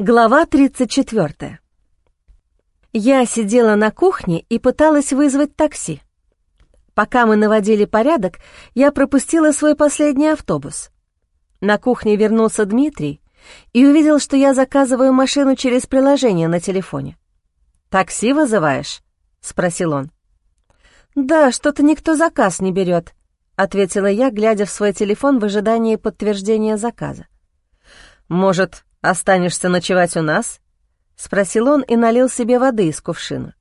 Глава 34. Я сидела на кухне и пыталась вызвать такси. Пока мы наводили порядок, я пропустила свой последний автобус. На кухне вернулся Дмитрий и увидел, что я заказываю машину через приложение на телефоне. «Такси вызываешь?» — спросил он. «Да, что-то никто заказ не берет», — ответила я, глядя в свой телефон в ожидании подтверждения заказа. «Может, «Останешься ночевать у нас?» — спросил он и налил себе воды из кувшина.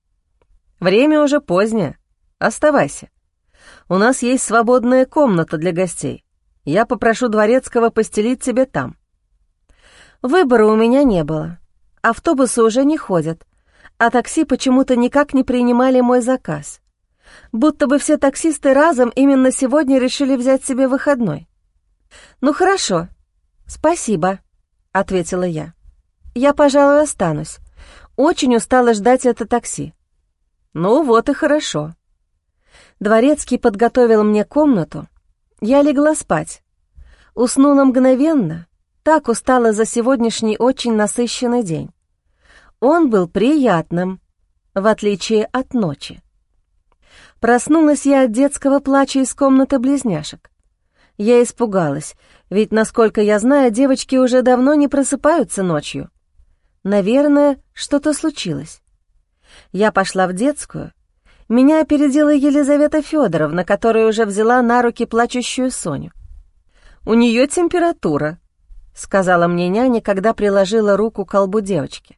«Время уже позднее. Оставайся. У нас есть свободная комната для гостей. Я попрошу Дворецкого постелить тебе там». Выбора у меня не было. Автобусы уже не ходят, а такси почему-то никак не принимали мой заказ. Будто бы все таксисты разом именно сегодня решили взять себе выходной. «Ну хорошо, спасибо», — ответила я. «Я, пожалуй, останусь. Очень устала ждать это такси». «Ну вот и хорошо». Дворецкий подготовил мне комнату. Я легла спать. Уснула мгновенно, так устала за сегодняшний очень насыщенный день. Он был приятным, в отличие от ночи. Проснулась я от детского плача из комнаты близняшек. Я испугалась, ведь, насколько я знаю, девочки уже давно не просыпаются ночью. Наверное, что-то случилось. Я пошла в детскую. Меня опередила Елизавета Федоровна, которая уже взяла на руки плачущую Соню. «У нее температура», — сказала мне няня, когда приложила руку к колбу девочки.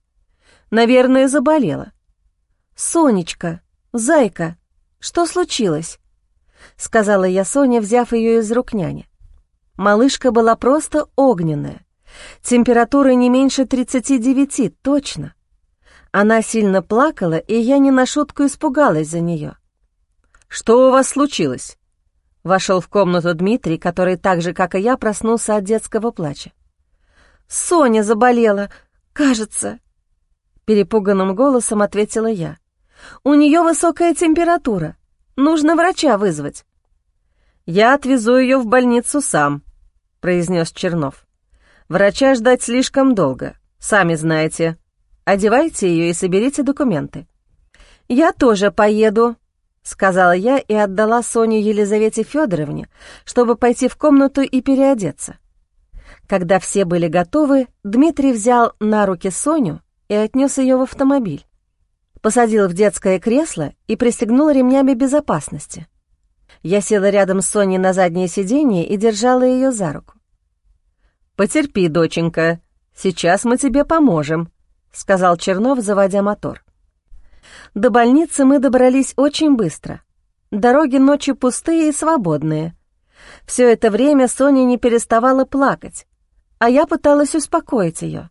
«Наверное, заболела». «Сонечка, зайка, что случилось?» — сказала я Соне, взяв ее из рук няни. Малышка была просто огненная. Температура не меньше 39, точно. Она сильно плакала, и я не на шутку испугалась за нее. «Что у вас случилось?» Вошел в комнату Дмитрий, который так же, как и я, проснулся от детского плача. «Соня заболела, кажется», — перепуганным голосом ответила я. «У нее высокая температура. Нужно врача вызвать». «Я отвезу ее в больницу сам», — произнес Чернов. «Врача ждать слишком долго, сами знаете. Одевайте ее и соберите документы». «Я тоже поеду», — сказала я и отдала Соню Елизавете Федоровне, чтобы пойти в комнату и переодеться. Когда все были готовы, Дмитрий взял на руки Соню и отнес ее в автомобиль. Посадил в детское кресло и пристегнул ремнями безопасности. Я села рядом с Соней на заднее сиденье и держала ее за руку. «Потерпи, доченька, сейчас мы тебе поможем», — сказал Чернов, заводя мотор. До больницы мы добрались очень быстро. Дороги ночью пустые и свободные. Все это время Соня не переставала плакать, а я пыталась успокоить ее.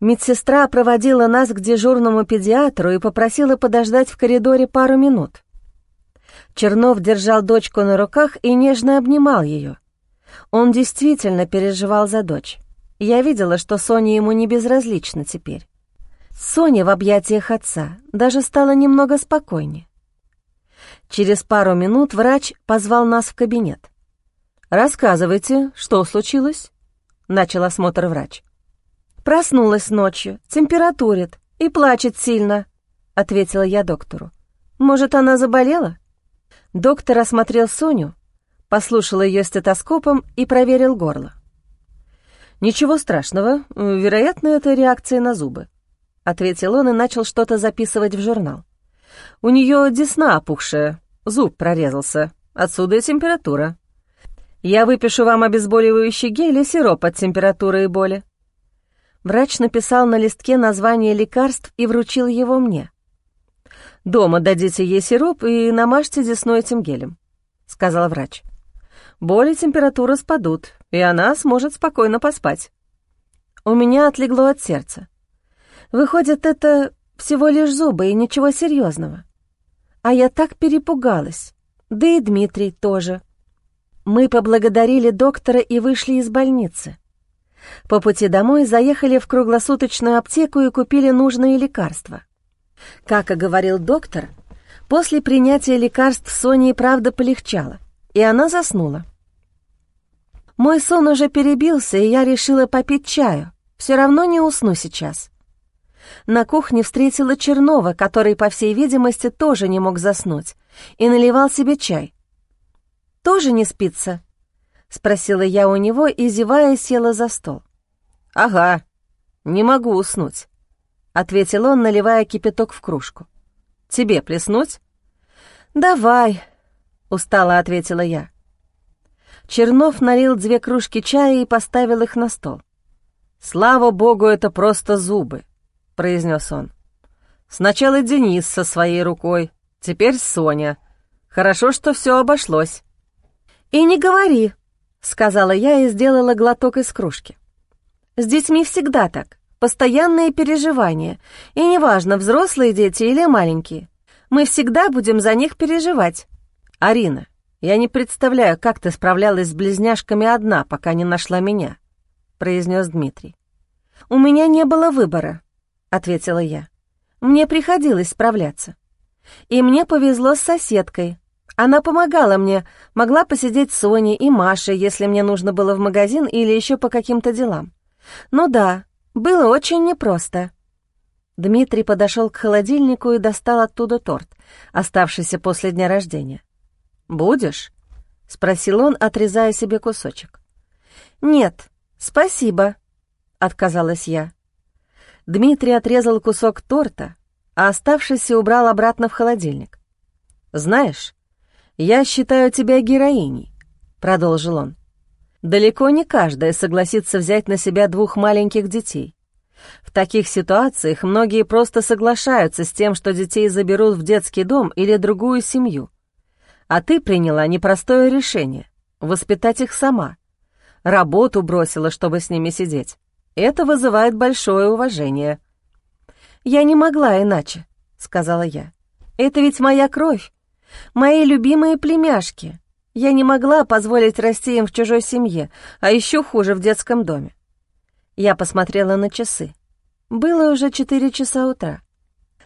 Медсестра проводила нас к дежурному педиатру и попросила подождать в коридоре пару минут. Чернов держал дочку на руках и нежно обнимал ее. Он действительно переживал за дочь. Я видела, что Соня ему не безразлична теперь. Соня в объятиях отца даже стала немного спокойнее. Через пару минут врач позвал нас в кабинет. «Рассказывайте, что случилось?» — начал осмотр врач. «Проснулась ночью, температурит и плачет сильно», — ответила я доктору. «Может, она заболела?» Доктор осмотрел Соню, послушал ее стетоскопом и проверил горло. «Ничего страшного, вероятно, это реакция на зубы», — ответил он и начал что-то записывать в журнал. «У нее десна опухшая, зуб прорезался, отсюда и температура. Я выпишу вам обезболивающий гель и сироп от температуры и боли». Врач написал на листке название лекарств и вручил его мне. «Дома дадите ей сироп и намажьте десной этим гелем», — сказал врач. «Боль и температура спадут, и она сможет спокойно поспать». У меня отлегло от сердца. Выходит, это всего лишь зубы и ничего серьезного. А я так перепугалась, да и Дмитрий тоже. Мы поблагодарили доктора и вышли из больницы. По пути домой заехали в круглосуточную аптеку и купили нужные лекарства. Как и говорил доктор, после принятия лекарств Соне и правда полегчало, и она заснула. Мой сон уже перебился, и я решила попить чаю, Все равно не усну сейчас. На кухне встретила Чернова, который, по всей видимости, тоже не мог заснуть, и наливал себе чай. «Тоже не спится?» — спросила я у него и, зевая, села за стол. «Ага, не могу уснуть», — ответил он, наливая кипяток в кружку. «Тебе плеснуть?» «Давай», — устало ответила я. Чернов налил две кружки чая и поставил их на стол. «Слава богу, это просто зубы», — произнес он. «Сначала Денис со своей рукой, теперь Соня. Хорошо, что все обошлось». «И не говори», — сказала я и сделала глоток из кружки. «С детьми всегда так, постоянные переживания, и неважно, взрослые дети или маленькие. Мы всегда будем за них переживать». «Арина, я не представляю, как ты справлялась с близняшками одна, пока не нашла меня», — произнес Дмитрий. «У меня не было выбора», — ответила я. «Мне приходилось справляться. И мне повезло с соседкой, она помогала мне, могла посидеть с Соней и Машей, если мне нужно было в магазин или еще по каким-то делам. Ну да, было очень непросто. Дмитрий подошел к холодильнику и достал оттуда торт, оставшийся после дня рождения. «Будешь?» — спросил он, отрезая себе кусочек. «Нет, спасибо», — отказалась я. Дмитрий отрезал кусок торта, а оставшийся убрал обратно в холодильник. «Знаешь, «Я считаю тебя героиней», — продолжил он. «Далеко не каждая согласится взять на себя двух маленьких детей. В таких ситуациях многие просто соглашаются с тем, что детей заберут в детский дом или другую семью. А ты приняла непростое решение — воспитать их сама. Работу бросила, чтобы с ними сидеть. Это вызывает большое уважение». «Я не могла иначе», — сказала я. «Это ведь моя кровь. Мои любимые племяшки. Я не могла позволить расти им в чужой семье, а еще хуже в детском доме. Я посмотрела на часы. Было уже четыре часа утра.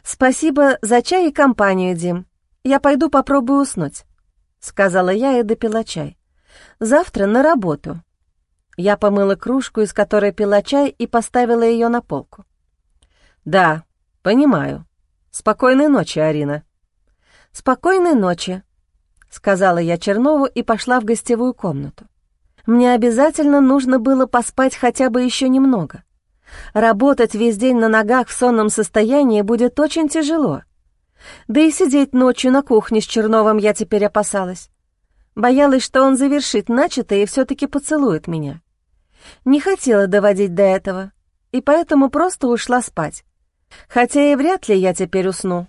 «Спасибо за чай и компанию, Дим. Я пойду попробую уснуть», — сказала я и допила чай. «Завтра на работу». Я помыла кружку, из которой пила чай, и поставила ее на полку. «Да, понимаю. Спокойной ночи, Арина», «Спокойной ночи», — сказала я Чернову и пошла в гостевую комнату. Мне обязательно нужно было поспать хотя бы еще немного. Работать весь день на ногах в сонном состоянии будет очень тяжело. Да и сидеть ночью на кухне с Черновым я теперь опасалась. Боялась, что он завершит начатое и все-таки поцелует меня. Не хотела доводить до этого, и поэтому просто ушла спать. Хотя и вряд ли я теперь усну.